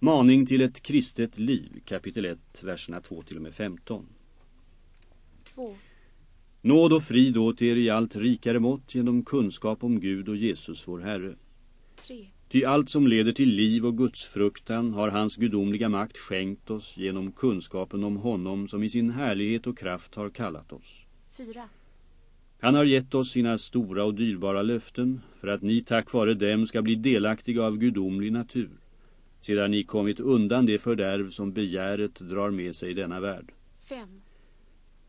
Maning till ett kristet liv, kapitel 1, verserna 2 till och med 15. 2. Nåd och frid åt er i allt rikare mått genom kunskap om Gud och Jesus vår Herre. 3. Ty allt som leder till liv och gudsfruktan har hans gudomliga makt skänkt oss genom kunskapen om honom som i sin härlighet och kraft har kallat oss. 4. Han har gett oss sina stora och dyrbara löften för att ni tack vare dem ska bli delaktiga av gudomlig natur sedan ni kommit undan det fördärv som begäret drar med sig i denna värld. 5.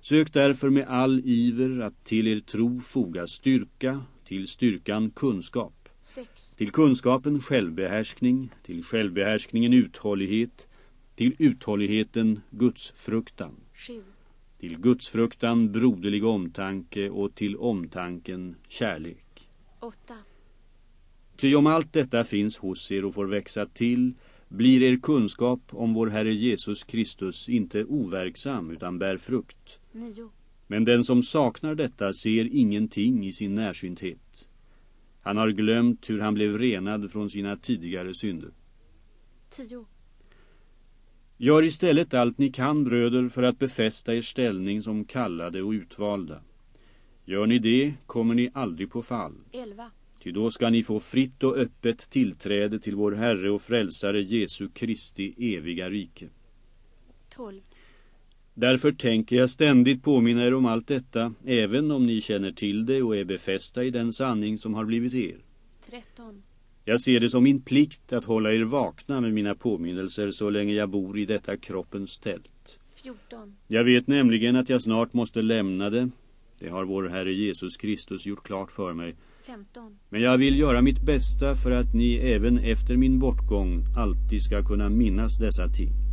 Sök därför med all iver att till er tro foga styrka, till styrkan kunskap, 6. till kunskapen självbehärskning, till självbehärskningen uthållighet, till uthålligheten gudsfruktan, 7. till gudsfruktan broderlig omtanke och till omtanken kärlek. 8. Ty om allt detta finns hos er och får växa till blir er kunskap om vår Herre Jesus Kristus inte overksam utan bär frukt. 9. Men den som saknar detta ser ingenting i sin närsynthet. Han har glömt hur han blev renad från sina tidigare synder. 10. Gör istället allt ni kan, bröder, för att befästa er ställning som kallade och utvalda. Gör ni det kommer ni aldrig på fall. 11. Ty då ska ni få fritt och öppet tillträde till vår Herre och Frälsare Jesu Kristi eviga rike. 12. Därför tänker jag ständigt påminna er om allt detta, även om ni känner till det och är befästa i den sanning som har blivit er. 13. Jag ser det som min plikt att hålla er vakna med mina påminnelser så länge jag bor i detta kroppens tält. 14. Jag vet nämligen att jag snart måste lämna det. Det har vår Herre Jesus Kristus gjort klart för mig. 15. Men jag vill göra mitt bästa för att ni även efter min bortgång alltid ska kunna minnas dessa ting.